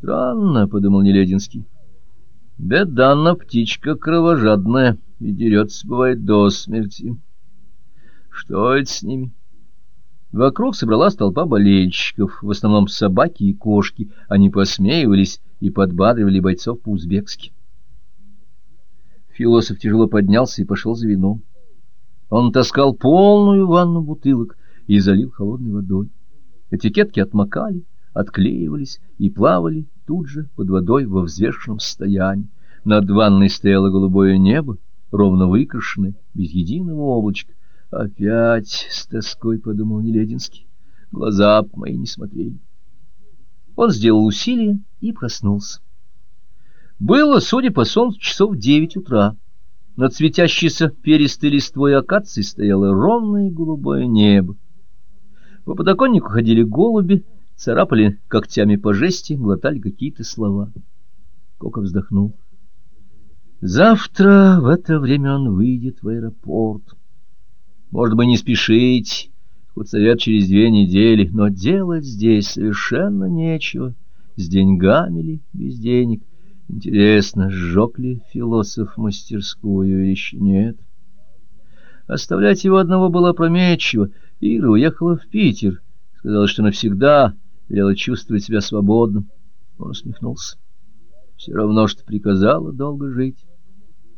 Странно, — подумал Нелединский. Беданна птичка кровожадная и дерется, бывает, до смерти. Что это с ними? Вокруг собралась толпа болельщиков, в основном собаки и кошки. Они посмеивались и подбадривали бойцов по-узбекски. Философ тяжело поднялся и пошел за вином. Он таскал полную ванну бутылок и залил холодной водой. Этикетки отмокали, отклеивались и плавали тут же под водой во взвешенном состоянии. Над ванной стояло голубое небо, ровно выкрашенное, без единого облачка. Опять с тоской подумал Нелединский. Глаза мои не смотрели. Он сделал усилие и проснулся. Было, судя по солнцу, часов девять утра. Над светящейся перистой листвой акации стояло ровное голубое небо. По подоконнику ходили голуби, царапали когтями по жести, глотали какие-то слова. Кока вздохнул. Завтра в это время он выйдет в аэропорт. Может быть, не спешить, хоть совет через две недели, но делать здесь совершенно нечего. С деньгами ли, без денег? Интересно, сжег ли философ мастерскую или еще нет? Оставлять его одного было опрометчиво. Ира уехала в Питер, сказала, что навсегда велела чувствовать себя свободным. Он усмехнулся. Все равно, что приказала долго жить.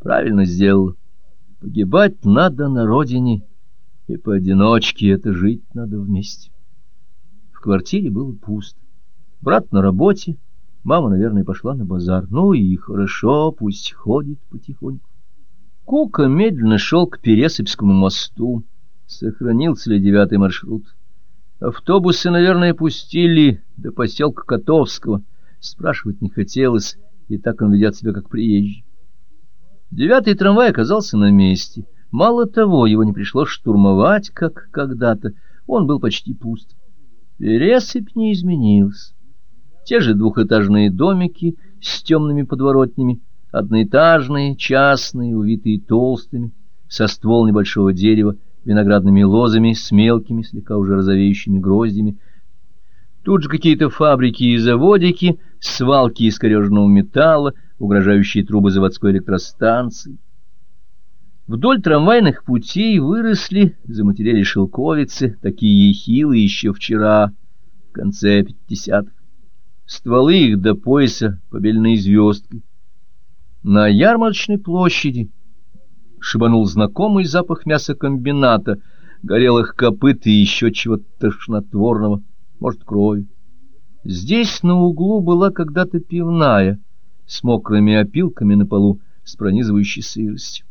Правильно сделала. Погибать надо на родине, и поодиночке это жить надо вместе. В квартире было пусто. Брат на работе, мама, наверное, пошла на базар. Ну и хорошо, пусть ходит потихоньку. Кука медленно шел к Пересыпскому мосту. Сохранился ли девятый маршрут? Автобусы, наверное, пустили до поселка Котовского. Спрашивать не хотелось, и так он ведет себя как приезжий. Девятый трамвай оказался на месте. Мало того, его не пришлось штурмовать, как когда-то. Он был почти пуст. Пересыпь не изменился. Те же двухэтажные домики с темными подворотнями, одноэтажные, частные, увитые толстыми, со ствол небольшого дерева, виноградными лозами с мелкими, слегка уже розовеющими гроздями. Тут же какие-то фабрики и заводики, свалки искореженного металла, угрожающие трубы заводской электростанции. Вдоль трамвайных путей выросли, заматерели шелковицы, такие ехилые еще вчера, в конце пятидесятых. Стволы их до пояса побеленные звездкой. На ярмарочной площади шибанул знакомый запах мясокомбината, горелых копыт и еще чего-то тошнотворного, может, крови. Здесь на углу была когда-то пивная — с мокрыми опилками на полу, с пронизывающей сыростью.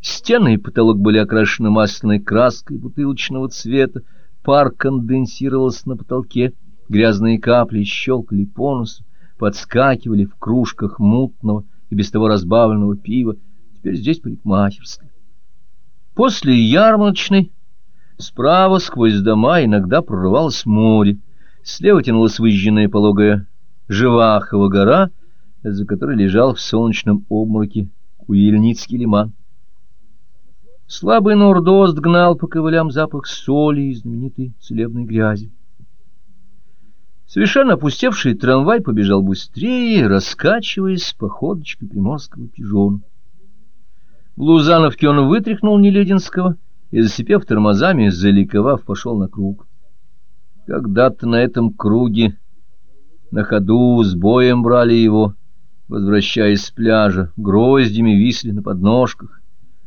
Стены и потолок были окрашены масляной краской бутылочного цвета, пар конденсировался на потолке, грязные капли щелкали по носу, подскакивали в кружках мутного и без того разбавленного пива. Теперь здесь парикмахерская. После ярмарочной справа сквозь дома иногда прорывалось море, слева тянулась выжженная пологая Живахова гора — за которой лежал в солнечном обмороке Куельницкий лиман. Слабый нордост гнал по ковылям запах соли и знаменитой целебной грязи. Совершенно опустевший трамвай побежал быстрее, раскачиваясь походочкой приморского пижона. В Лузановке он вытряхнул Нелединского и, засипев тормозами, заликовав, пошел на круг. Когда-то на этом круге на ходу с боем брали его, возвращаясь с пляжа, гроздями висли на подножках,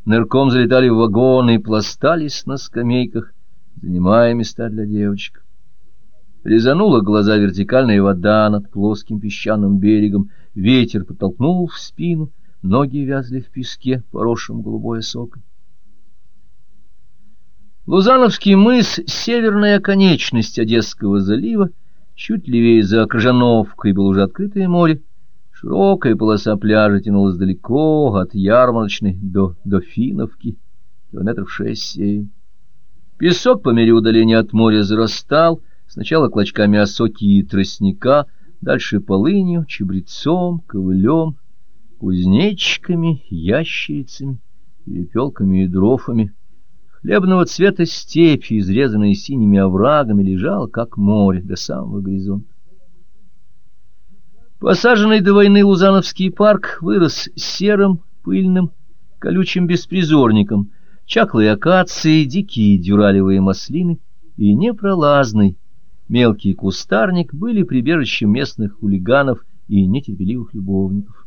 нырком залетали в вагоны и пластались на скамейках, занимая места для девочек. Резанула глаза вертикальная вода над плоским песчаным берегом, ветер подтолкнул в спину, ноги вязли в песке, поросшем голубой осокой. Лузановский мыс — северная конечность Одесского залива, чуть левее за Крыжановкой было уже открытое море, Широкая полоса пляжа тянулась далеко, от Ярмарочной до Дофиновки, километров шесть-семь. Песок по мере удаления от моря зарастал, сначала клочками осоки и тростника, дальше полынью, чебрецом, ковылем, кузнечиками, ящерицами, перепелками и дрофами. Хлебного цвета степи, изрезанные синими оврагами, лежал, как море, до самого горизонта. Посаженный до войны Лузановский парк вырос серым, пыльным, колючим беспризорником, чаклые акации, дикие дюралевые маслины и непролазный мелкий кустарник были прибежищем местных хулиганов и нетерпеливых любовников.